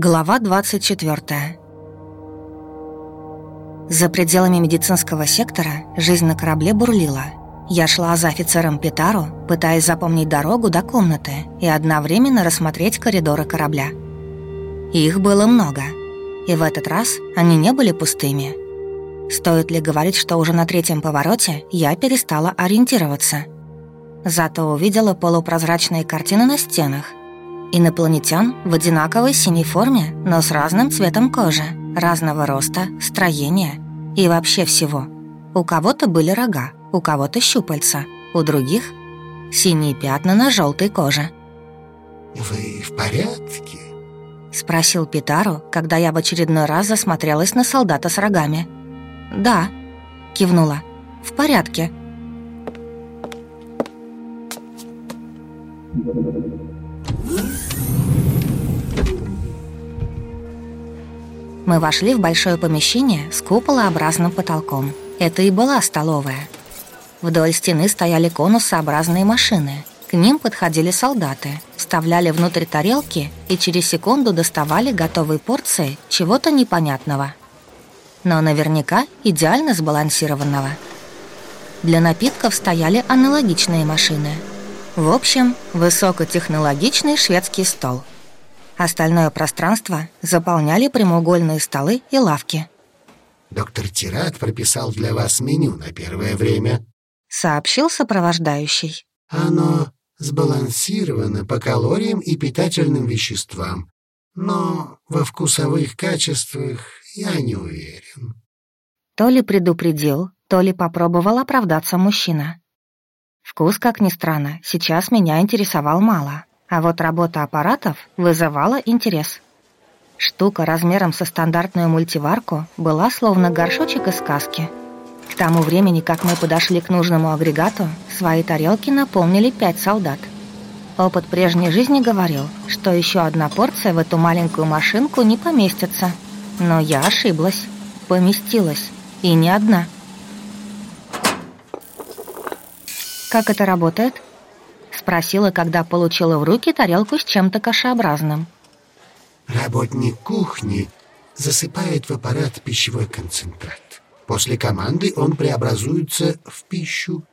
Глава 24 За пределами медицинского сектора жизнь на корабле бурлила. Я шла за офицером Питару, пытаясь запомнить дорогу до комнаты и одновременно рассмотреть коридоры корабля. Их было много, и в этот раз они не были пустыми. Стоит ли говорить, что уже на третьем повороте я перестала ориентироваться. Зато увидела полупрозрачные картины на стенах, Инопланетян в одинаковой синей форме, но с разным цветом кожи, разного роста, строения и вообще всего. У кого-то были рога, у кого-то щупальца, у других — синие пятна на желтой коже. «Вы в порядке?» — спросил Питару, когда я в очередной раз засмотрелась на солдата с рогами. «Да», — кивнула, — «в порядке». Мы вошли в большое помещение с куполообразным потолком. Это и была столовая. Вдоль стены стояли конусообразные машины. К ним подходили солдаты, вставляли внутрь тарелки и через секунду доставали готовые порции чего-то непонятного. Но наверняка идеально сбалансированного. Для напитков стояли аналогичные машины. В общем, высокотехнологичный шведский стол – Остальное пространство заполняли прямоугольные столы и лавки. «Доктор Тират прописал для вас меню на первое время», — сообщил сопровождающий. «Оно сбалансировано по калориям и питательным веществам, но во вкусовых качествах я не уверен». То ли предупредил, то ли попробовал оправдаться мужчина. Вкус, как ни странно, сейчас меня интересовал мало. А вот работа аппаратов вызывала интерес. Штука размером со стандартную мультиварку была словно горшочек из сказки. К тому времени, как мы подошли к нужному агрегату, свои тарелки наполнили пять солдат. Опыт прежней жизни говорил, что еще одна порция в эту маленькую машинку не поместится. Но я ошиблась. Поместилась. И не одна. «Как это работает?» Спросила, когда получила в руки тарелку с чем-то кашеобразным. Работник кухни засыпает в аппарат пищевой концентрат. После команды он преобразуется в пищу.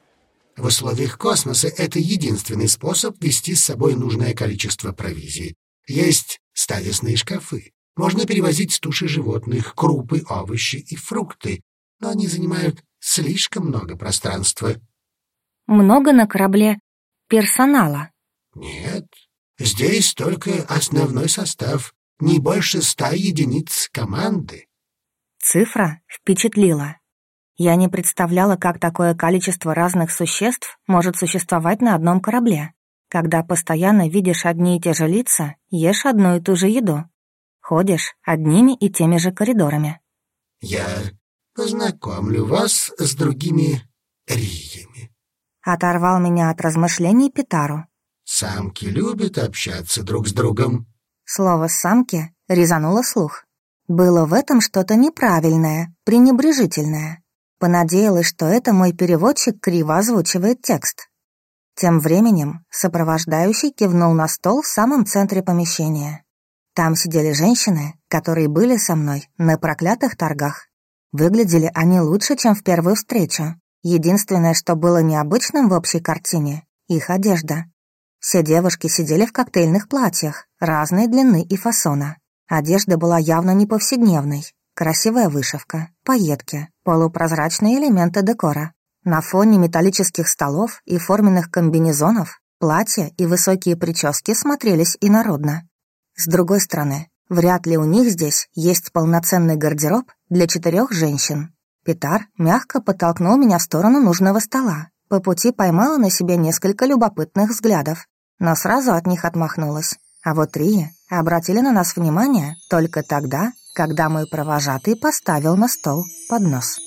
В условиях космоса это единственный способ вести с собой нужное количество провизии. Есть стадисные шкафы. Можно перевозить туши животных, крупы, овощи и фрукты, но они занимают слишком много пространства. Много на корабле персонала? Нет, здесь только основной состав, не больше ста единиц команды. Цифра впечатлила. Я не представляла, как такое количество разных существ может существовать на одном корабле, когда постоянно видишь одни и те же лица, ешь одну и ту же еду, ходишь одними и теми же коридорами. Я познакомлю вас с другими риями. Оторвал меня от размышлений Питару. «Самки любят общаться друг с другом». Слово «самки» резануло слух. Было в этом что-то неправильное, пренебрежительное. Понадеялась, что это мой переводчик криво озвучивает текст. Тем временем сопровождающий кивнул на стол в самом центре помещения. Там сидели женщины, которые были со мной на проклятых торгах. Выглядели они лучше, чем в первую встречу. Единственное, что было необычным в общей картине — их одежда. Все девушки сидели в коктейльных платьях, разной длины и фасона. Одежда была явно не повседневной. Красивая вышивка, пайетки, полупрозрачные элементы декора. На фоне металлических столов и форменных комбинезонов платья и высокие прически смотрелись инородно. С другой стороны, вряд ли у них здесь есть полноценный гардероб для четырех женщин. Питар мягко подтолкнул меня в сторону нужного стола. По пути поймала на себе несколько любопытных взглядов, но сразу от них отмахнулась. А вот Трия обратили на нас внимание только тогда, когда мой провожатый поставил на стол поднос.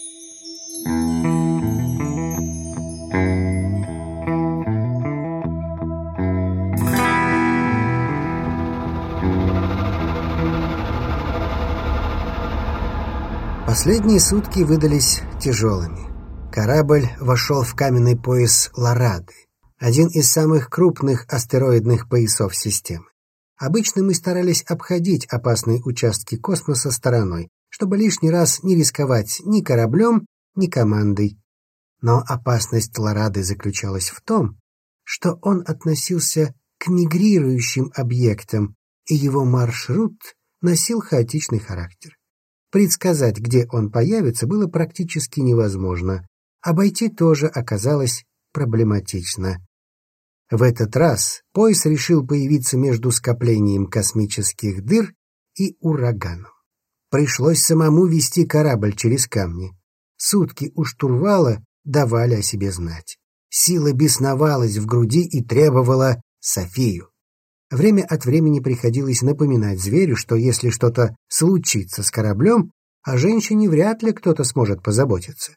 Последние сутки выдались тяжелыми. Корабль вошел в каменный пояс Ларады, один из самых крупных астероидных поясов системы. Обычно мы старались обходить опасные участки космоса стороной, чтобы лишний раз не рисковать ни кораблем, ни командой. Но опасность Лорады заключалась в том, что он относился к мигрирующим объектам, и его маршрут носил хаотичный характер. Предсказать, где он появится, было практически невозможно. Обойти тоже оказалось проблематично. В этот раз пояс решил появиться между скоплением космических дыр и ураганом. Пришлось самому вести корабль через камни. Сутки у штурвала давали о себе знать. Сила бесновалась в груди и требовала Софию. Время от времени приходилось напоминать зверю, что если что-то случится с кораблем, о женщине вряд ли кто-то сможет позаботиться.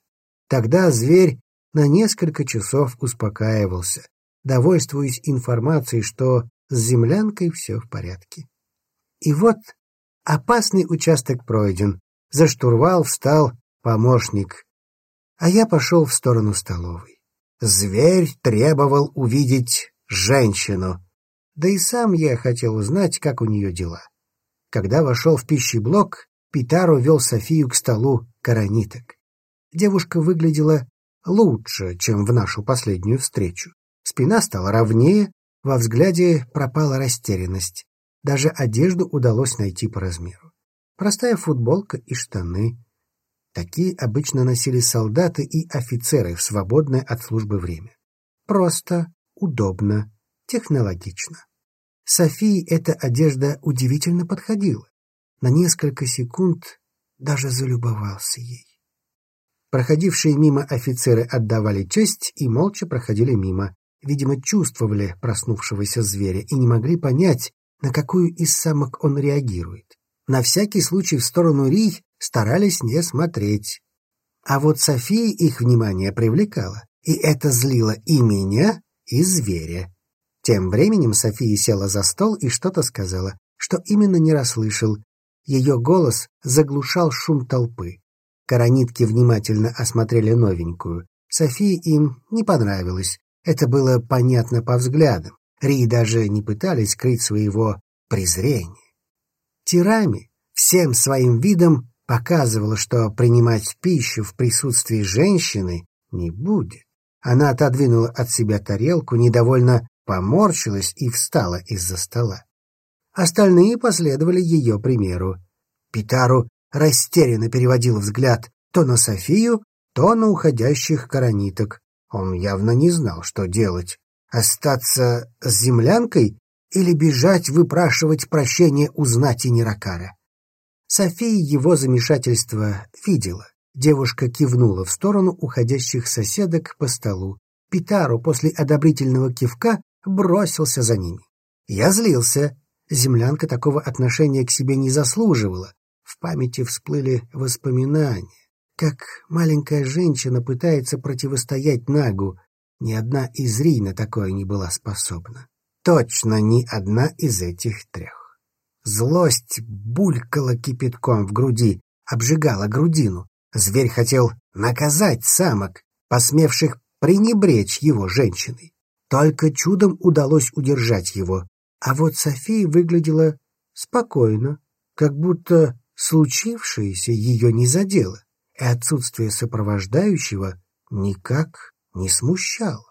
Тогда зверь на несколько часов успокаивался, довольствуясь информацией, что с землянкой все в порядке. И вот опасный участок пройден, за штурвал встал помощник, а я пошел в сторону столовой. Зверь требовал увидеть женщину, да и сам я хотел узнать, как у нее дела. Когда вошел в пищеблок, Питаро вел Софию к столу корониток. Девушка выглядела лучше, чем в нашу последнюю встречу. Спина стала ровнее, во взгляде пропала растерянность. Даже одежду удалось найти по размеру. Простая футболка и штаны. Такие обычно носили солдаты и офицеры в свободное от службы время. Просто, удобно, технологично. Софии эта одежда удивительно подходила. На несколько секунд даже залюбовался ей. Проходившие мимо офицеры отдавали честь и молча проходили мимо. Видимо, чувствовали проснувшегося зверя и не могли понять, на какую из самок он реагирует. На всякий случай в сторону Рий старались не смотреть. А вот София их внимание привлекала, и это злило и меня, и зверя. Тем временем София села за стол и что-то сказала, что именно не расслышал. Ее голос заглушал шум толпы. Коронитки внимательно осмотрели новенькую. Софии им не понравилось. Это было понятно по взглядам. Ри даже не пытались скрыть своего презрения. Тирами всем своим видом показывала, что принимать пищу в присутствии женщины не будет. Она отодвинула от себя тарелку, недовольно поморщилась и встала из-за стола. Остальные последовали ее примеру. Питару растерянно переводил взгляд то на Софию, то на уходящих корониток. Он явно не знал, что делать. Остаться с землянкой или бежать выпрашивать прощения у знати Неракара? София его замешательство видела. Девушка кивнула в сторону уходящих соседок по столу. Питару после одобрительного кивка бросился за ними. Я злился. Землянка такого отношения к себе не заслуживала. В памяти всплыли воспоминания, как маленькая женщина пытается противостоять Нагу. Ни одна из Ри на такое не была способна. Точно ни одна из этих трех. Злость булькала кипятком в груди, обжигала грудину. Зверь хотел наказать самок, посмевших пренебречь его женщиной. Только чудом удалось удержать его. А вот София выглядела спокойно, как будто случившееся ее не задело, и отсутствие сопровождающего никак не смущало.